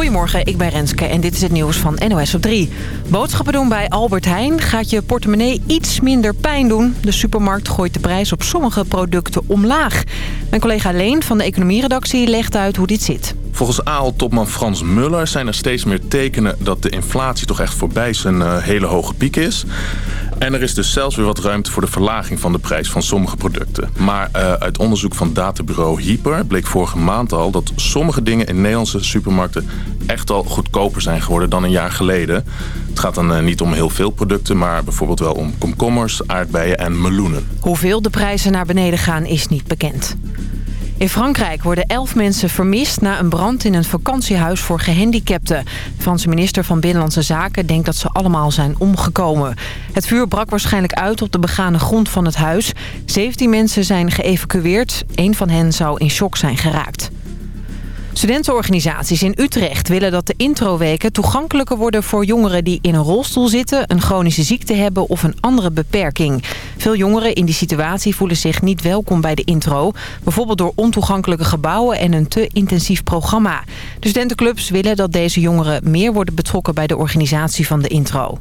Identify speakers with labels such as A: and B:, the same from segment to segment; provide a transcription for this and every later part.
A: Goedemorgen, ik ben Renske en dit is het nieuws van NOS op 3. Boodschappen doen bij Albert Heijn gaat je portemonnee iets minder pijn doen. De supermarkt gooit de prijs op sommige producten omlaag. Mijn collega Leen van de economieredactie legt uit hoe dit zit.
B: Volgens AL-topman Frans Muller zijn er steeds meer tekenen dat de inflatie toch echt voorbij zijn uh, hele hoge piek is. En er is dus zelfs weer wat ruimte voor de verlaging van de prijs van sommige producten. Maar uh, uit onderzoek van databureau Hyper bleek vorige maand al dat sommige dingen in Nederlandse supermarkten echt al goedkoper zijn geworden dan een jaar geleden. Het gaat dan uh, niet om heel veel producten, maar bijvoorbeeld wel om komkommers, aardbeien en meloenen.
A: Hoeveel de prijzen naar beneden gaan is niet bekend. In Frankrijk worden elf mensen vermist na een brand in een vakantiehuis voor gehandicapten. De Franse minister van Binnenlandse Zaken denkt dat ze allemaal zijn omgekomen. Het vuur brak waarschijnlijk uit op de begane grond van het huis. 17 mensen zijn geëvacueerd. Eén van hen zou in shock zijn geraakt. Studentenorganisaties in Utrecht willen dat de introweken toegankelijker worden voor jongeren die in een rolstoel zitten, een chronische ziekte hebben of een andere beperking. Veel jongeren in die situatie voelen zich niet welkom bij de intro, bijvoorbeeld door ontoegankelijke gebouwen en een te intensief programma. De studentenclubs willen dat deze jongeren meer worden betrokken bij de organisatie van de intro.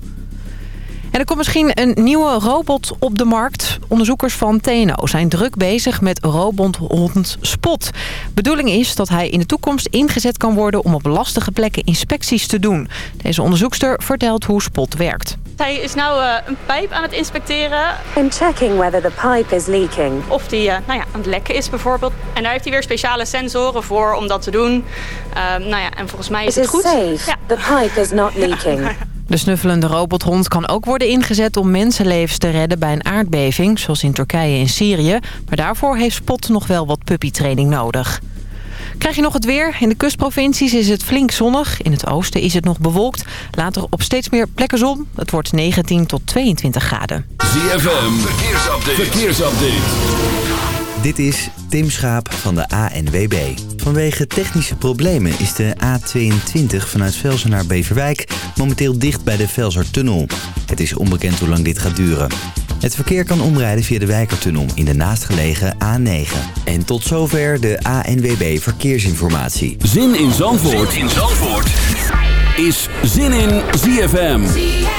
A: En er komt misschien een nieuwe robot op de markt. Onderzoekers van TNO zijn druk bezig met robothond Spot. Bedoeling is dat hij in de toekomst ingezet kan worden... om op lastige plekken inspecties te doen. Deze onderzoekster vertelt hoe Spot werkt.
C: Hij is nou uh, een pijp aan het inspecteren.
D: I'm checking whether the pipe is leaking.
C: Of die uh, nou ja, aan het lekken is bijvoorbeeld. En daar heeft hij weer speciale sensoren voor om dat te doen. Uh, nou ja, en volgens mij is
D: It
C: het
D: is
C: goed.
D: safe.
C: Ja.
D: The pipe is not leaking.
A: De snuffelende robothond kan ook worden ingezet om mensenlevens te redden bij een aardbeving, zoals in Turkije en Syrië. Maar daarvoor heeft Spot nog wel wat puppytraining nodig. Krijg je nog het weer? In de kustprovincies is het flink zonnig. In het oosten is het nog bewolkt. Later op steeds meer plekken zon. Het wordt 19 tot 22 graden.
E: ZFM, verkeersupdate. verkeersupdate.
F: Dit is Tim Schaap van de ANWB. Vanwege technische problemen is de A22 vanuit Velsen naar Beverwijk momenteel dicht bij de Velsertunnel. Het is onbekend hoe lang dit gaat duren. Het verkeer kan omrijden via de Wijkertunnel in de naastgelegen A9. En tot zover de ANWB Verkeersinformatie.
E: Zin in Zandvoort, zin in Zandvoort. is Zin in ZFM.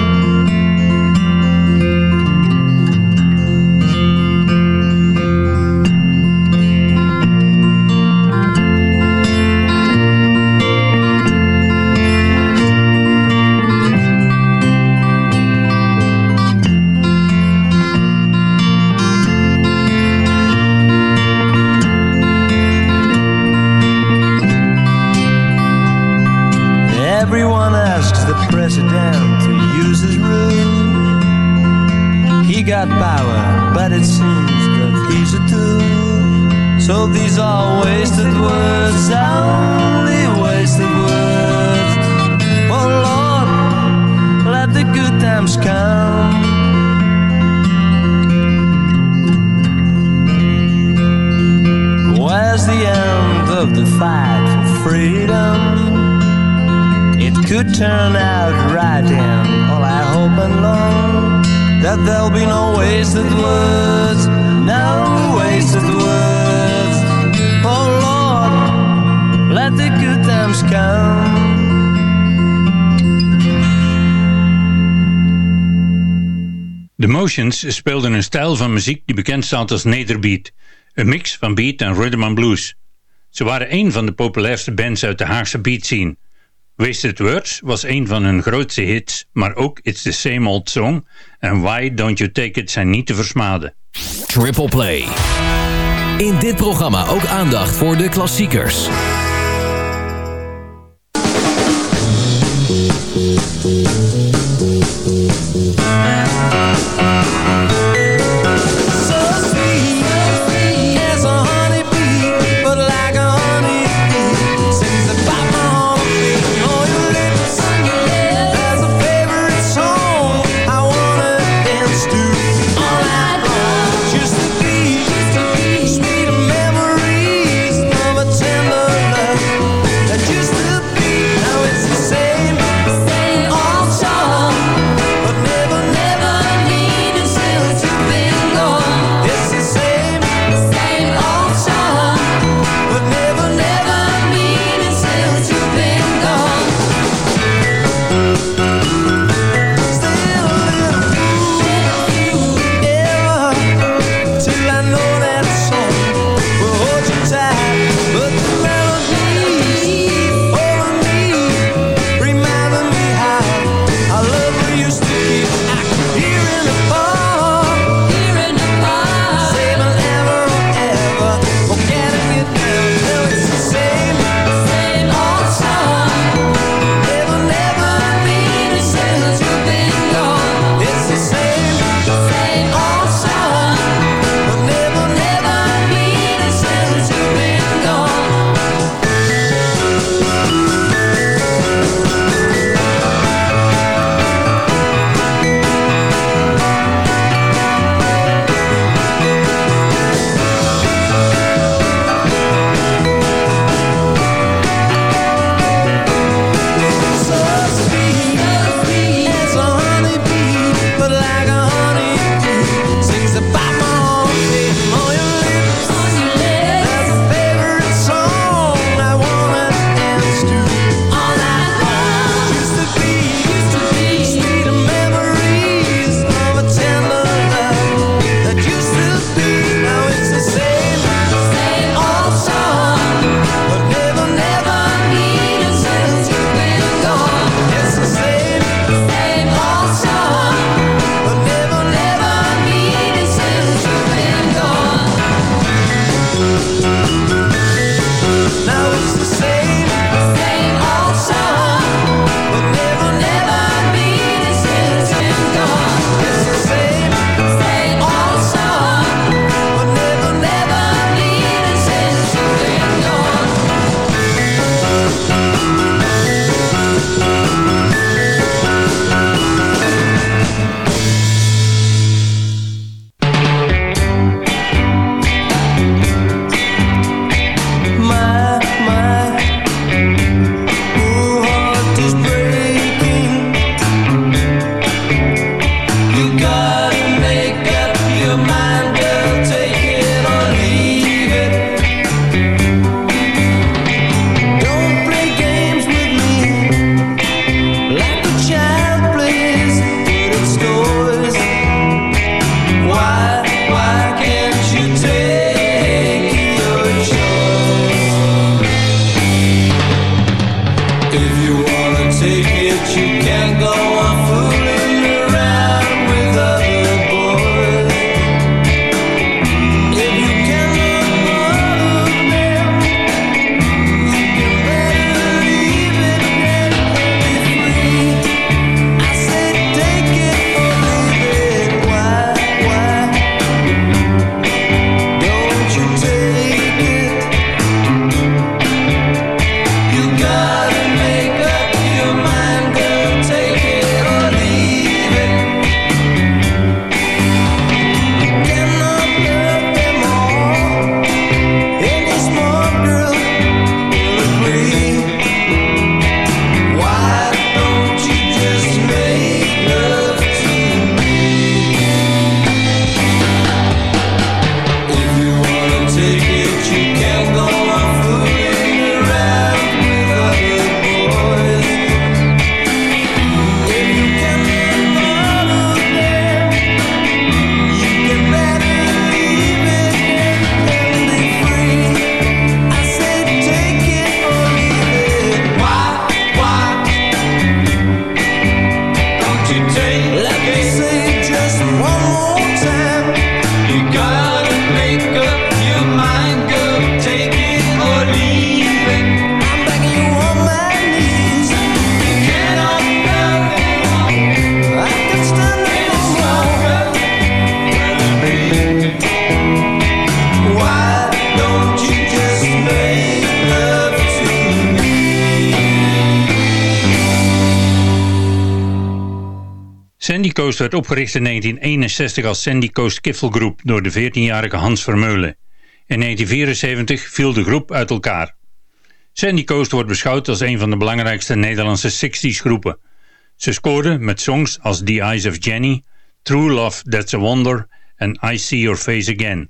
G: turn out right in all I hope and long that there'll be no wasted words, no wasted words. Oh Lord, let the good times come. The
H: Motions speelden een stijl van muziek die bekend staat als nederbeat, een mix van beat en rhythm and blues. Ze waren een van de populairste bands uit de Haagse beat scene. Wasted Words was een van hun grootste hits, maar ook It's the Same Old Song en Why Don't You Take It zijn niet te versmaden.
G: Triple Play. In dit programma ook aandacht voor de klassiekers.
H: Werd opgericht in 1961 als Sandy Coast Kiffelgroep door de 14-jarige Hans Vermeulen. In 1974 viel de groep uit elkaar. Sandy Coast wordt beschouwd als een van de belangrijkste Nederlandse 60s groepen. Ze scoorden met songs als The Eyes of Jenny, True Love That's a Wonder en I See Your Face Again.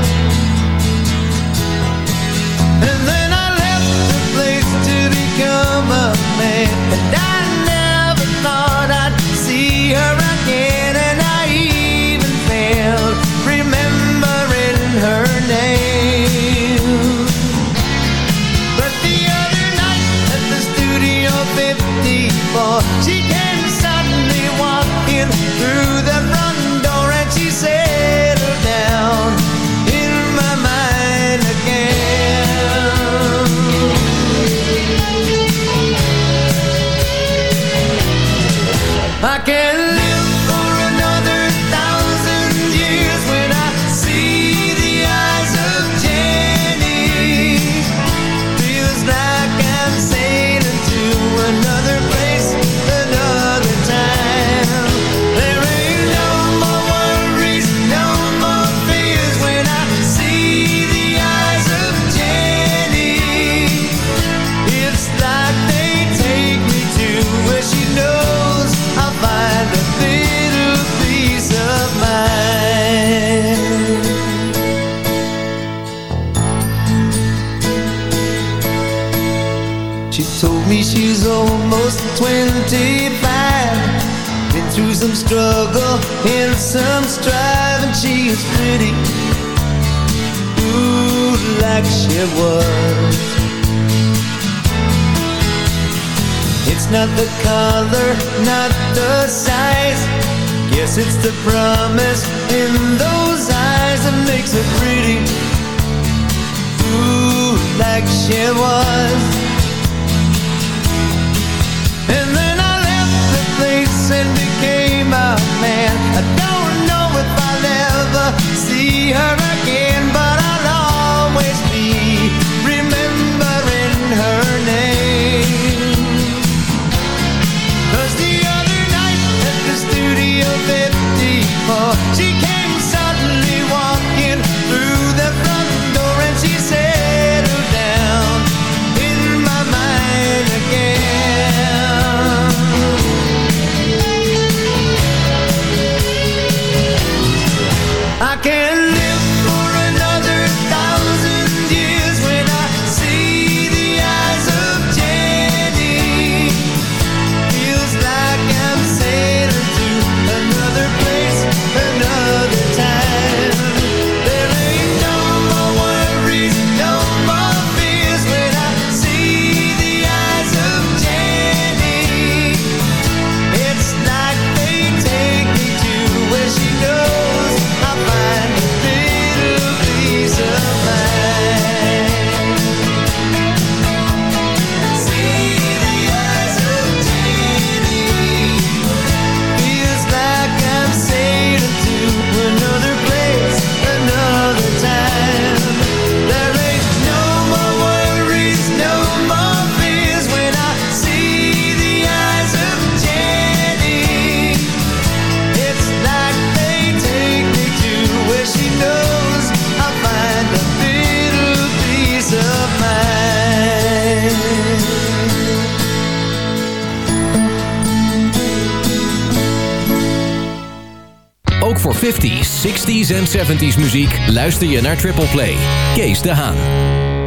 I: A And I never thought I'd see her She told me she's almost 25 Been through some struggle and some strive And she is pretty Ooh, like she was. It's not the color, not the size. Guess it's the promise in those eyes That makes her pretty Ooh, like she was man. I don't know if I'll ever see her again
J: 70s muziek luister je naar Triple Play. Kees de Haan.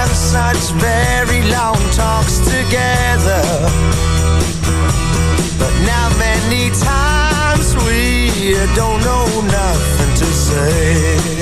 I: have such very long talks together. But now many times we don't know nothing to say.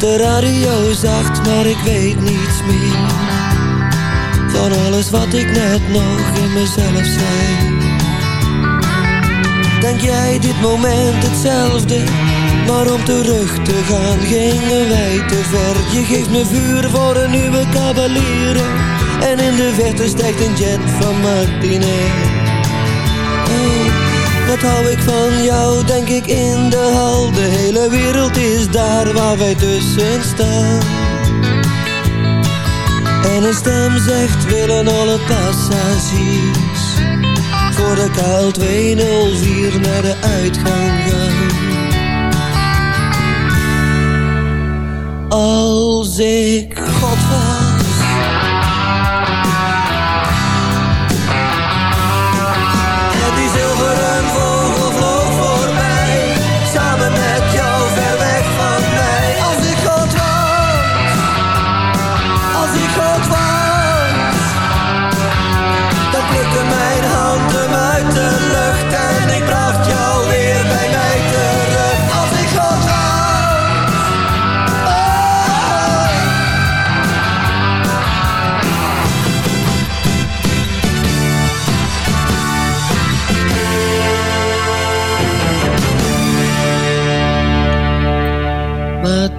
G: Zet de radio zacht, maar ik weet niets meer. Van alles wat ik net nog in mezelf zei. Denk jij dit moment hetzelfde? Maar om terug te gaan gingen wij te ver Je geeft me vuur voor een nieuwe cavalier En in de verte stijgt een jet van Martinez Oh, wat hou ik van jou, denk ik in de hal De hele wereld is daar waar wij tussen staan En een stem zegt willen alle passagiers voor de kuil 204 naar de uitgang gaan. Als ik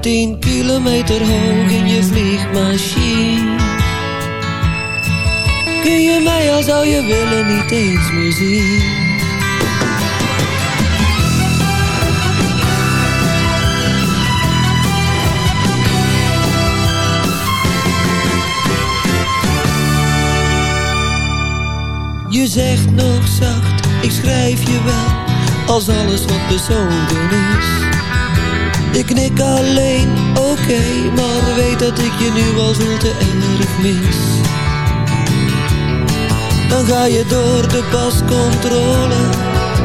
G: Tien kilometer hoog in je vliegmachine. Kun je mij al zou je willen niet eens meer zien. Je zegt nog zacht, ik schrijf je wel Als alles wat bezonken is ik knik alleen, oké, maar weet dat ik je nu al veel te erg mis. Dan ga je door de pascontrole,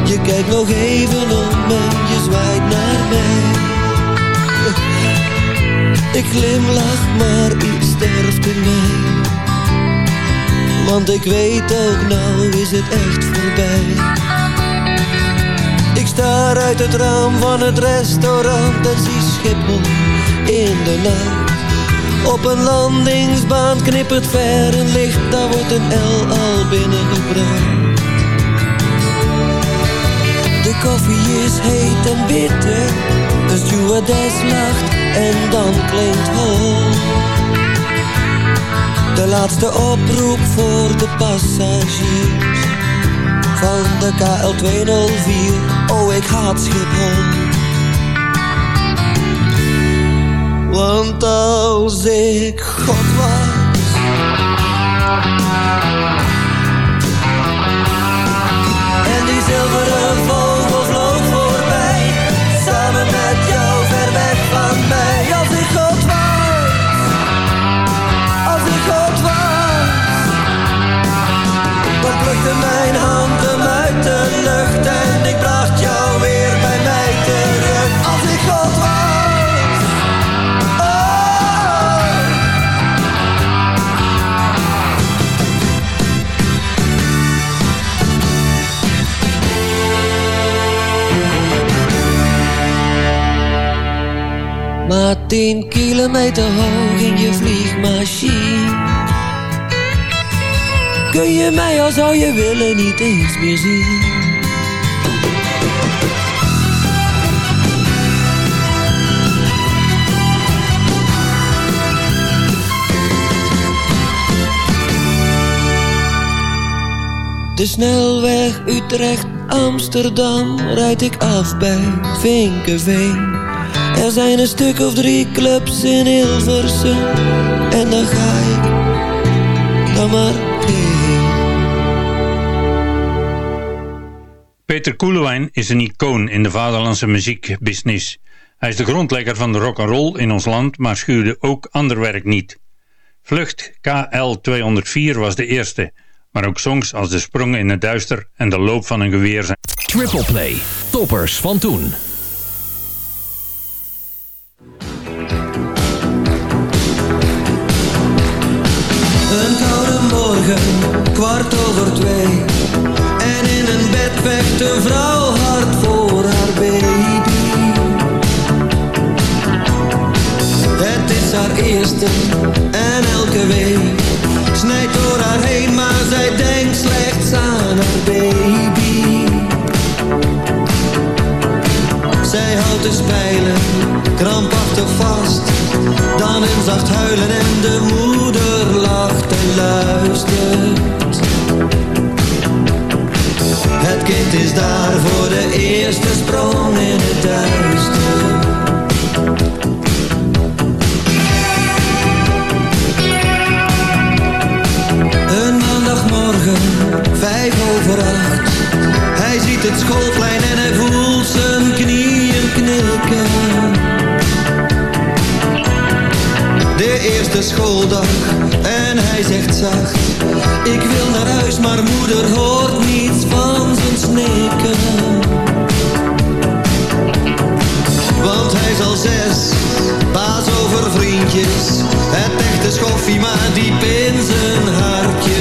G: je kijkt nog even om en je zwaait naar mij. Ik glimlach, maar iets sterft in mij. Want ik weet ook, nou is het echt voorbij. Ik sta uit het raam van het restaurant en zie Schiphol in de nacht. Op een landingsbaan knippert ver een licht, daar wordt een L al binnengebracht. De koffie is heet en bitter, de stewardess lacht en dan klinkt hol. De laatste oproep voor de passagiers van de KL 204. Oh, ik haat Schiphol. Want als ik God was. En die zilveren vogel vloog voorbij, samen met jou lucht en ik bracht jou weer bij mij terug. Als ik God was. Maar tien kilometer hoog in je vliegmachine. Kun je mij al zou je willen niet eens meer zien De snelweg Utrecht Amsterdam rijd ik af bij Vinkenveen. Er zijn een stuk of drie clubs in Hilversum. En dan ga ik dan maar heen.
H: Peter Koelewijn is een icoon in de vaderlandse muziekbusiness. Hij is de grondlegger van de rock and roll in ons land, maar schuwde ook ander werk niet. Vlucht KL 204 was de eerste, maar ook songs als De Sprong in het Duister en De Loop van een Geweer zijn.
J: Triple Play, toppers van toen.
G: Een koude morgen, kwart over twee. En in een bed vecht een vrouw hard voor haar baby. Het is haar eerste en elke week snijdt door haar heen, maar zij denkt slechts aan haar baby. Zij houdt de spijlen krampachtig vast, dan een zacht huilen en de moeder lacht en luistert. Het kind is daar voor de eerste sprong in het duister. Vijf over acht. Hij ziet het schoolplein en hij voelt zijn knieën knikken. De eerste schooldag en hij zegt zacht. Ik wil naar huis, maar moeder hoort niets van zijn snikken. Want hij is al zes, baas over vriendjes. Het echte schoffie, maar diep in zijn hartje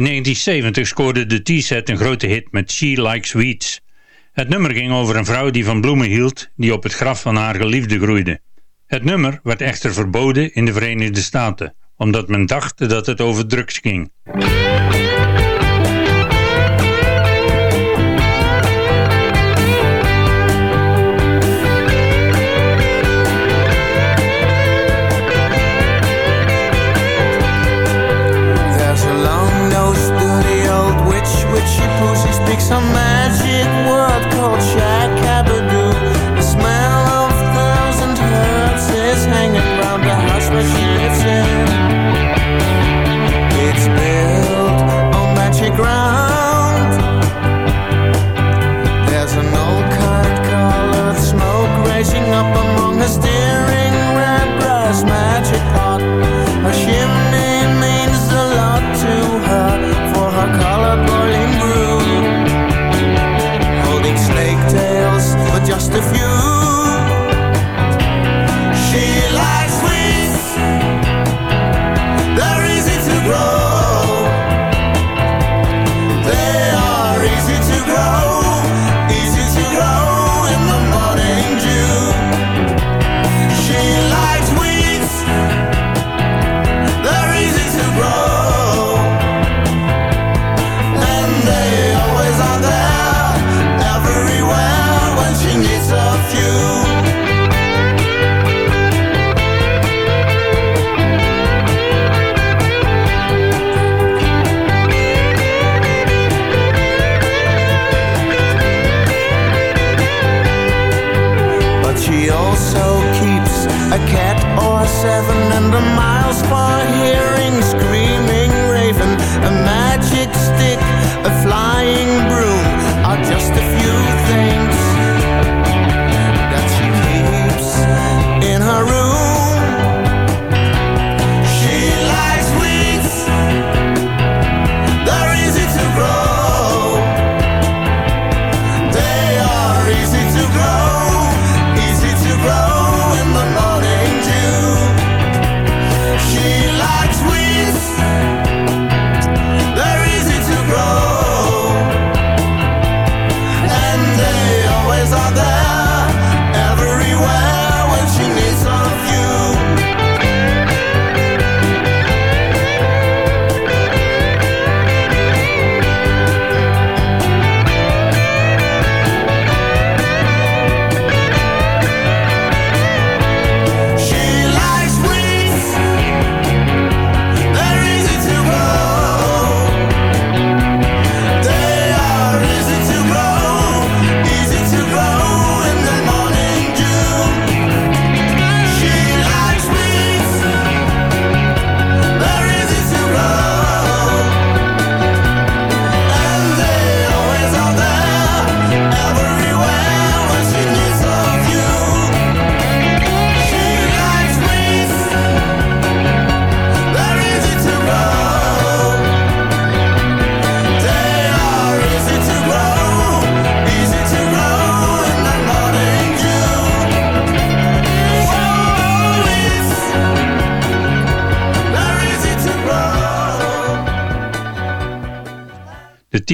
G: In
H: 1970 scoorde de T-set een grote hit met She Likes Weeds. Het nummer ging over een vrouw die van bloemen hield die op het graf van haar geliefde groeide. Het nummer werd echter verboden in de Verenigde Staten, omdat men dacht dat het over drugs ging.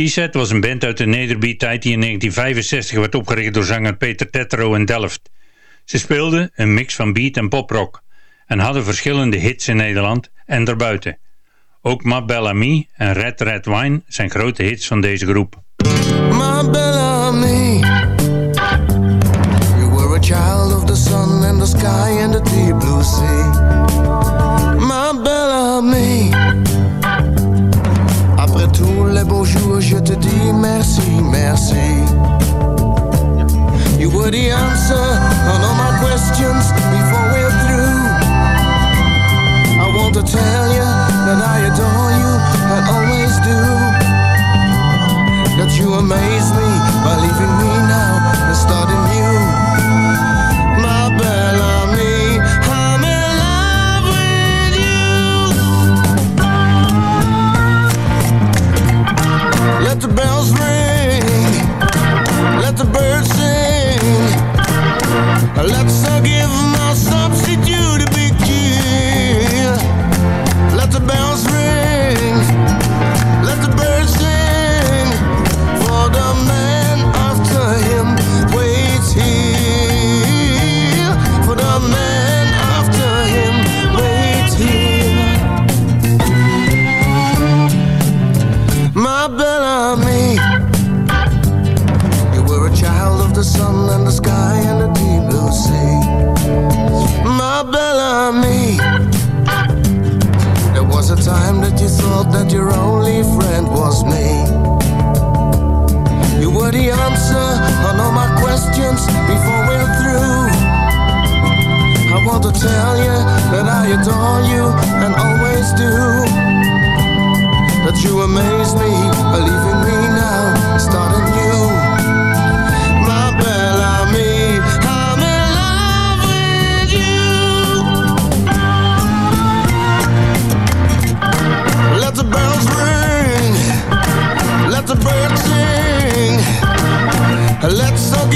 H: T-Set was een band uit de nederbeat-tijd die in 1965 werd opgericht door zanger Peter Tetro in Delft. Ze speelden een mix van beat en poprock en hadden verschillende hits in Nederland en daarbuiten. Ook Ma Belle Amie en Red Red Wine zijn grote hits van deze groep.
I: My Bellamy, you were a child of the sun and the sky and the deep blue sea. Jours, je te dis merci, merci. You were the answer on all my questions before we're through. I want to tell you that I adore you, I always do that you amaze me that you thought that your only friend was me. You were the answer on all my questions before we're through. I want to
K: tell you that I adore you and always do. That you amaze me, believe in me now, starting new. Let's all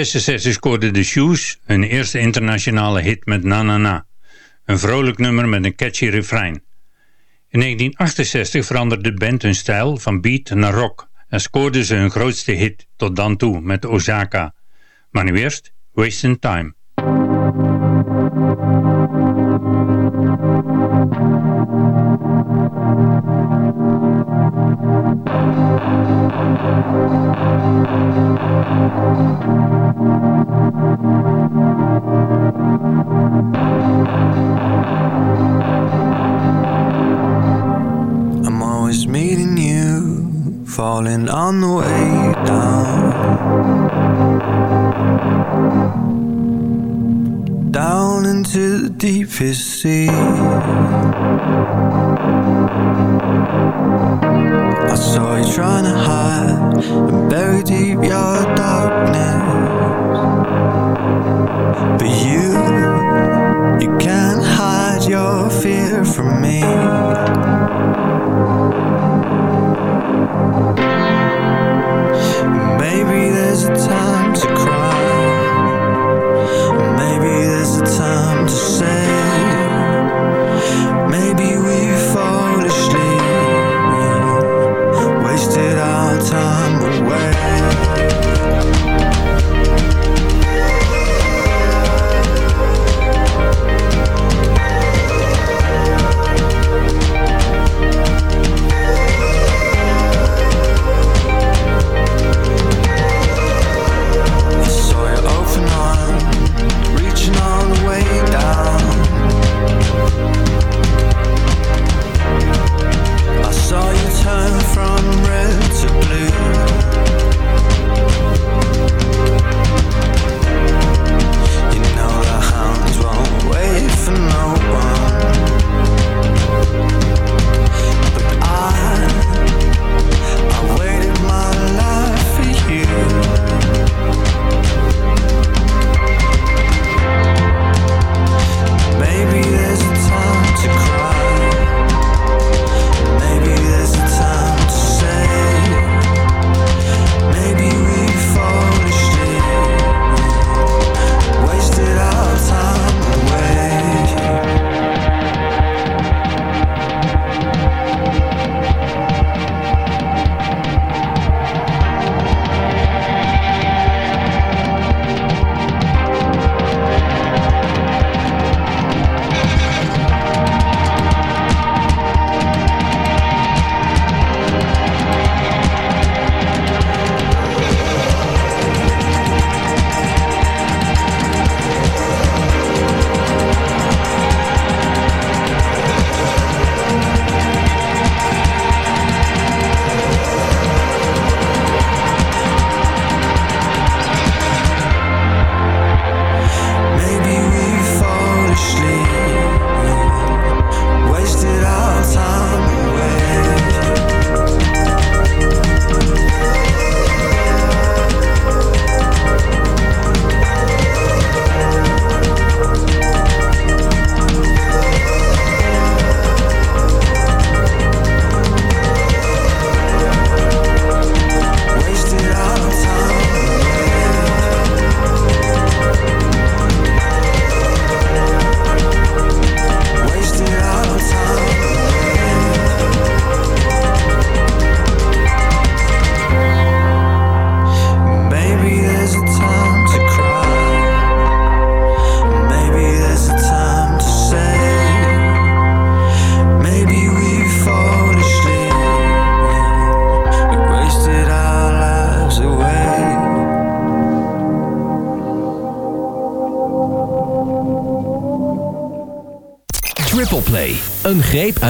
H: 1966 scoorde The Shoes hun eerste internationale hit met Na Na Na. Een vrolijk nummer met een catchy refrein. In 1968 veranderde de band hun stijl van beat naar rock en scoorden ze hun grootste hit tot dan toe met Osaka. Maar nu eerst Wasting Time.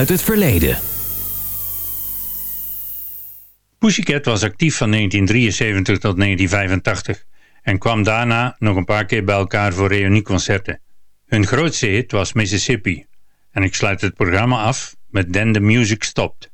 J: uit het verleden.
H: Pussycat was actief van 1973 tot 1985 en kwam daarna nog een paar keer bij elkaar voor reunieconcerten. Hun grootste hit was Mississippi en ik sluit het programma af met Then the Music Stopped.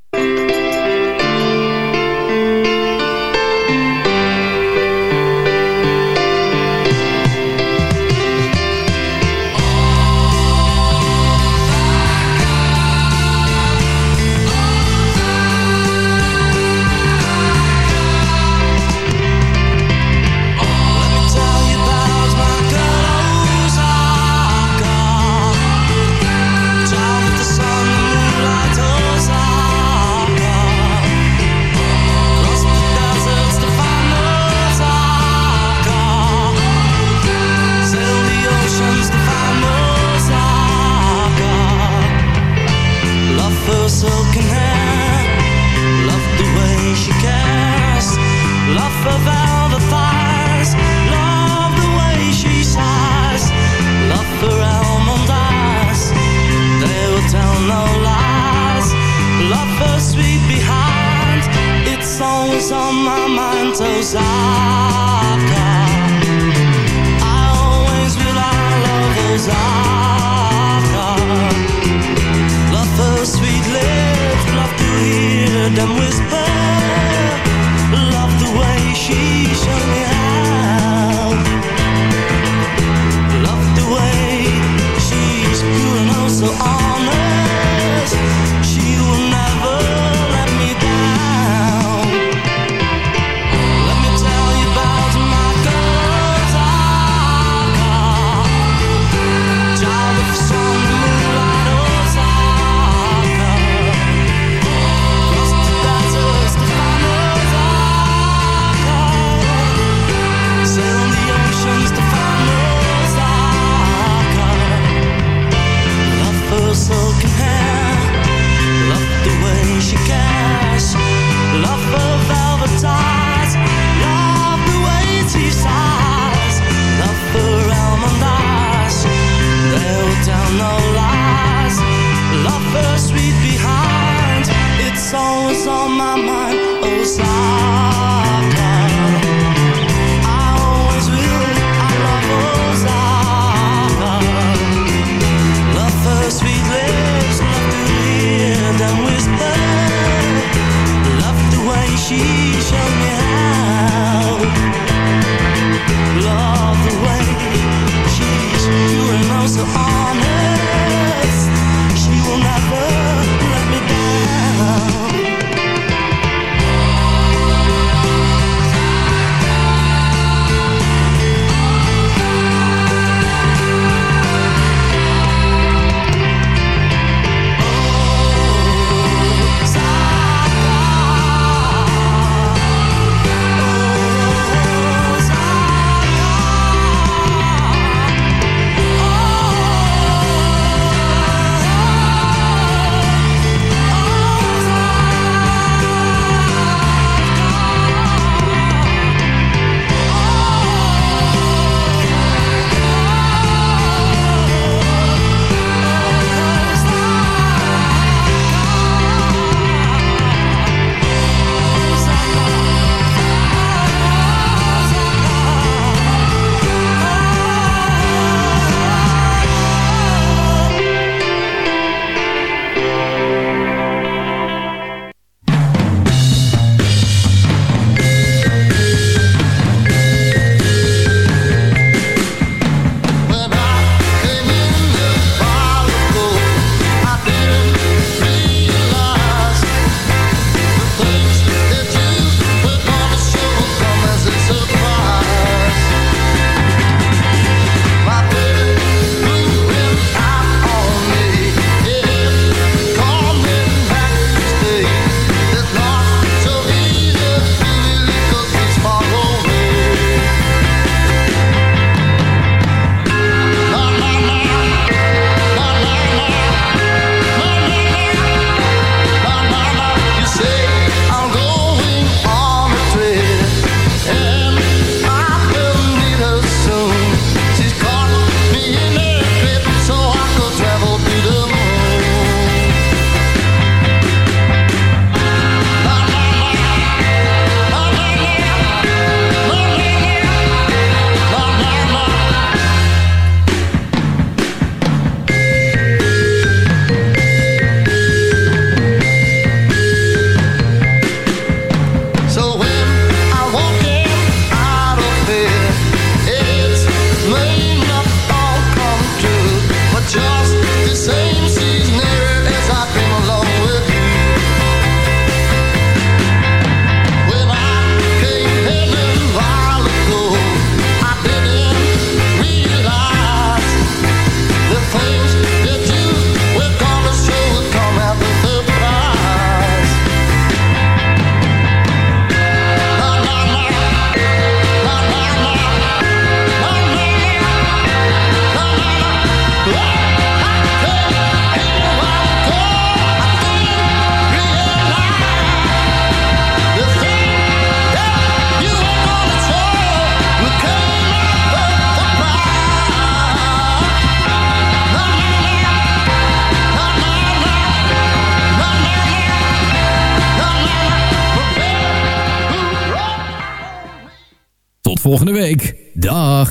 J: Volgende week. Dag.